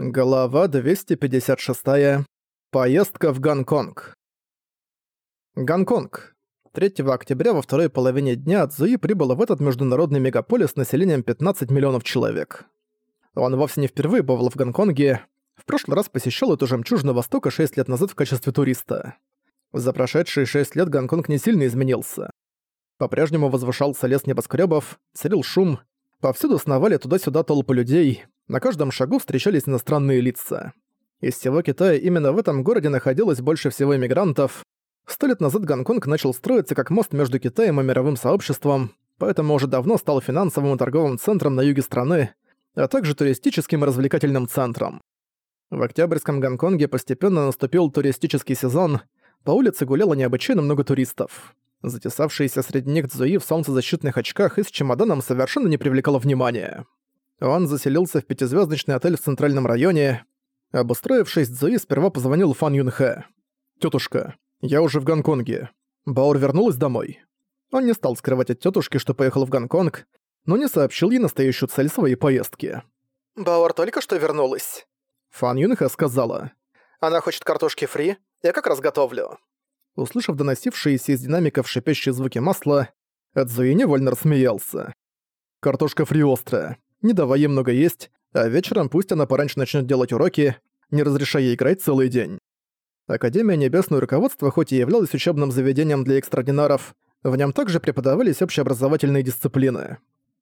Глава 256. Поездка в Гонконг. Гонконг. 3 октября во второй половине дня Цзуи прибыл в этот международный мегаполис с населением 15 миллионов человек. Он вовсе не впервые бывал в Гонконге, в прошлый раз посещал эту жемчужину Востока 6 лет назад в качестве туриста. За прошедшие 6 лет Гонконг не сильно изменился. По-прежнему возвышался лес небоскребов, царил шум, повсюду сновали туда-сюда толпы людей — на каждом шагу встречались иностранные лица. Из всего Китая именно в этом городе находилось больше всего иммигрантов. Сто лет назад Гонконг начал строиться как мост между Китаем и мировым сообществом, поэтому уже давно стал финансовым и торговым центром на юге страны, а также туристическим и развлекательным центром. В октябрьском Гонконге постепенно наступил туристический сезон, по улице гуляло необычайно много туристов. Затесавшийся среди них Цзуи в солнцезащитных очках и с чемоданом совершенно не привлекало внимания. Он заселился в пятизвездочный отель в центральном районе. Обустроившись, Цзуи сперва позвонил Фан Юнхэ. «Тётушка, я уже в Гонконге. Баор вернулась домой?» Он не стал скрывать от тётушки, что поехал в Гонконг, но не сообщил ей настоящую цель своей поездки. «Баор только что вернулась», — Фан Юнхэ сказала. «Она хочет картошки фри, я как раз готовлю». Услышав доносившиеся из динамиков шипящие звуки масла, Цзуи невольно рассмеялся. «Картошка фри острая не давай ей много есть, а вечером пусть она пораньше начнет делать уроки, не разрешая ей играть целый день. Академия Небесного Руководства хоть и являлась учебным заведением для экстраординаров, в нем также преподавались общеобразовательные дисциплины.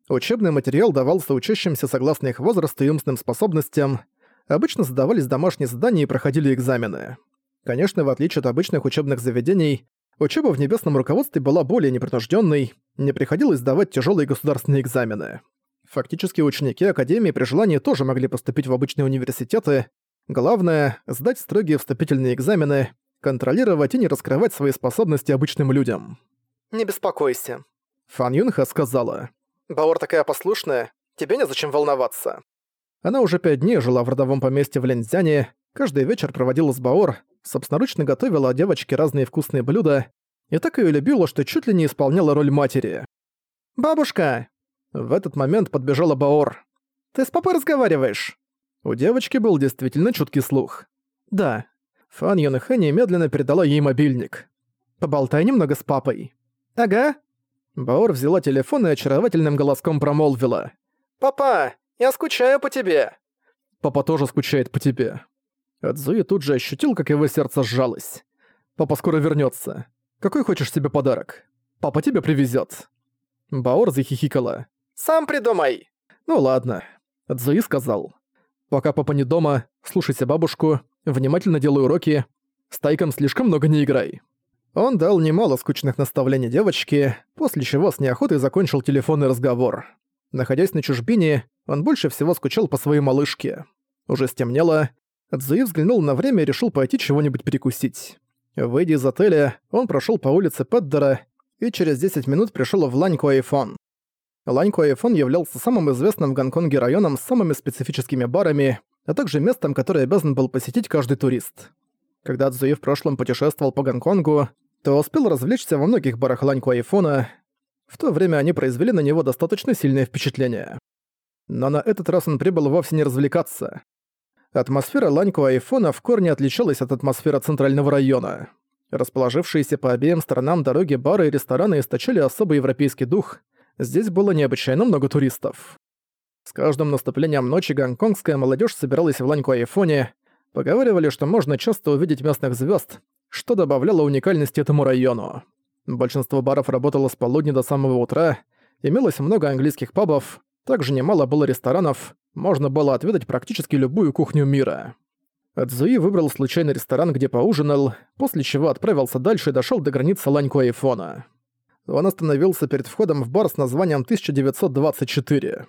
Учебный материал давался учащимся согласно их возрасту и умственным способностям, обычно задавались домашние задания и проходили экзамены. Конечно, в отличие от обычных учебных заведений, учеба в Небесном Руководстве была более непринужденной, не приходилось сдавать тяжелые государственные экзамены. Фактически ученики Академии при желании тоже могли поступить в обычные университеты. Главное — сдать строгие вступительные экзамены, контролировать и не раскрывать свои способности обычным людям. «Не беспокойся», — Фан Юнха сказала. «Баор такая послушная, тебе незачем волноваться». Она уже пять дней жила в родовом поместье в Ленцзяне, каждый вечер проводила с Баор, собственноручно готовила девочке разные вкусные блюда и так ее любила, что чуть ли не исполняла роль матери. «Бабушка, в этот момент подбежала Баор. «Ты с папой разговариваешь?» У девочки был действительно чуткий слух. «Да». Фан Юнхэ немедленно передала ей мобильник. «Поболтай немного с папой». «Ага». Баор взяла телефон и очаровательным голоском промолвила. «Папа, я скучаю по тебе». «Папа тоже скучает по тебе». Адзуи тут же ощутил, как его сердце сжалось. «Папа скоро вернется. Какой хочешь себе подарок? Папа тебе привезет. Баор захихикала. Сам придумай!» «Ну ладно», — Цзуи сказал. «Пока папа не дома, слушайся бабушку, внимательно делай уроки, с Тайком слишком много не играй». Он дал немало скучных наставлений девочке, после чего с неохотой закончил телефонный разговор. Находясь на чужбине, он больше всего скучал по своей малышке. Уже стемнело, Цзуи взглянул на время и решил пойти чего-нибудь перекусить. Выйдя из отеля, он прошел по улице Педдера и через 10 минут пришел в Лань Куайфон. Лань Куайфон являлся самым известным в Гонконге районом с самыми специфическими барами, а также местом, которое обязан был посетить каждый турист. Когда Цзуи в прошлом путешествовал по Гонконгу, то успел развлечься во многих барах Лань Куайфона. В то время они произвели на него достаточно сильное впечатление. Но на этот раз он прибыл вовсе не развлекаться. Атмосфера Лань Куайфона в корне отличалась от атмосферы центрального района. Расположившиеся по обеим сторонам дороги бары и рестораны источали особый европейский дух – здесь было необычайно много туристов. С каждым наступлением ночи гонконгская молодежь собиралась в Ланьку-Айфоне, поговаривали, что можно часто увидеть местных звезд, что добавляло уникальности этому району. Большинство баров работало с полудня до самого утра, имелось много английских пабов, также немало было ресторанов, можно было отведать практически любую кухню мира. Цзуи выбрал случайный ресторан, где поужинал, после чего отправился дальше и дошёл до границы Ланьку-Айфона он остановился перед входом в бар с названием 1924.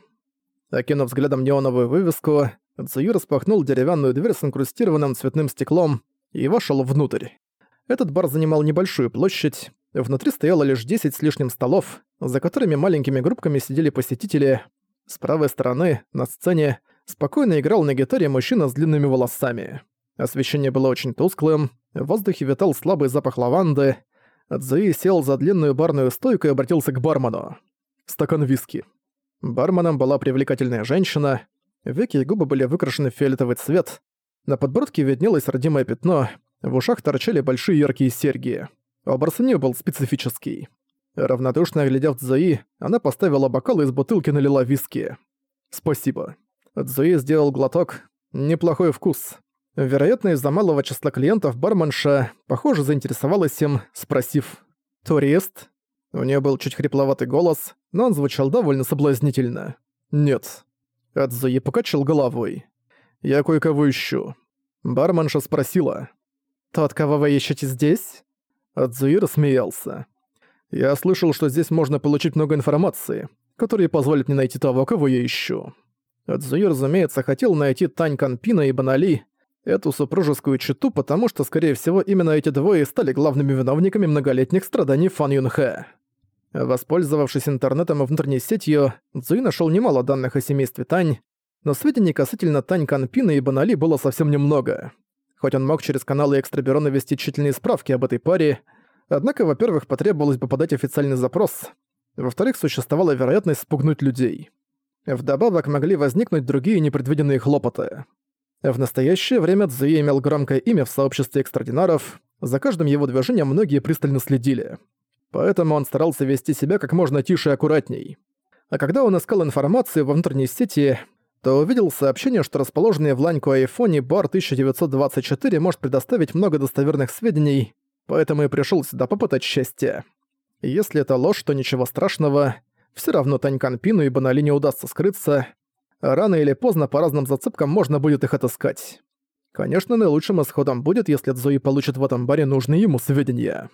Окинув взглядом неоновую вывеску, Цзую распахнул деревянную дверь с инкрустированным цветным стеклом и вошел внутрь. Этот бар занимал небольшую площадь, внутри стояло лишь 10 с лишним столов, за которыми маленькими группками сидели посетители. С правой стороны, на сцене, спокойно играл на гитаре мужчина с длинными волосами. Освещение было очень тусклым, в воздухе витал слабый запах лаванды, Цзуи сел за длинную барную стойку и обратился к бармену. «Стакан виски». Барменом была привлекательная женщина. Веки и губы были выкрашены в фиолетовый цвет, на подбородке виднелось родимое пятно, в ушах торчали большие яркие серьги. Образ у неё был специфический. Равнодушно оглядев Цзуи, она поставила бокал и из бутылки налила виски. «Спасибо». Цзуи сделал глоток. Неплохой вкус. Вероятно, из-за малого числа клиентов барменша, похоже, заинтересовалась им, спросив «Турист?». У нее был чуть хрипловатый голос, но он звучал довольно соблазнительно. «Нет». Адзуи покачал головой. «Я кое-кого ищу». Барменша спросила. «Тот, кого вы ищете здесь?» Адзуи рассмеялся. «Я слышал, что здесь можно получить много информации, которая позволит мне найти того, кого я ищу». Адзуи, разумеется, хотел найти Тань Канпина и Банали, эту супружескую чету, потому что, скорее всего, именно эти двое стали главными виновниками многолетних страданий Фан Юнхэ. Воспользовавшись интернетом и внутренней сетью, Цзуи нашел немало данных о семействе Тань, но сведений касательно Тань Канпина и Банали было совсем немного. Хоть он мог через каналы Экстрабюро вести тщательные справки об этой паре, однако, во-первых, потребовалось бы подать официальный запрос, во-вторых, существовала вероятность спугнуть людей. Вдобавок могли возникнуть другие непредвиденные хлопоты. В настоящее время Цзуи имел громкое имя в сообществе экстрадинаров, за каждым его движением многие пристально следили. Поэтому он старался вести себя как можно тише и аккуратней. А когда он искал информацию во внутренней сети, то увидел сообщение, что расположенный в Ланьку айфоне бар 1924 может предоставить много достоверных сведений, поэтому и пришел сюда попытать счастье. Если это ложь, то ничего страшного, все равно Танькан Пину и Банали не удастся скрыться, рано или поздно по разным зацепкам можно будет их отыскать. Конечно, наилучшим исходом будет, если Цзуи получит в этом баре нужные ему сведения.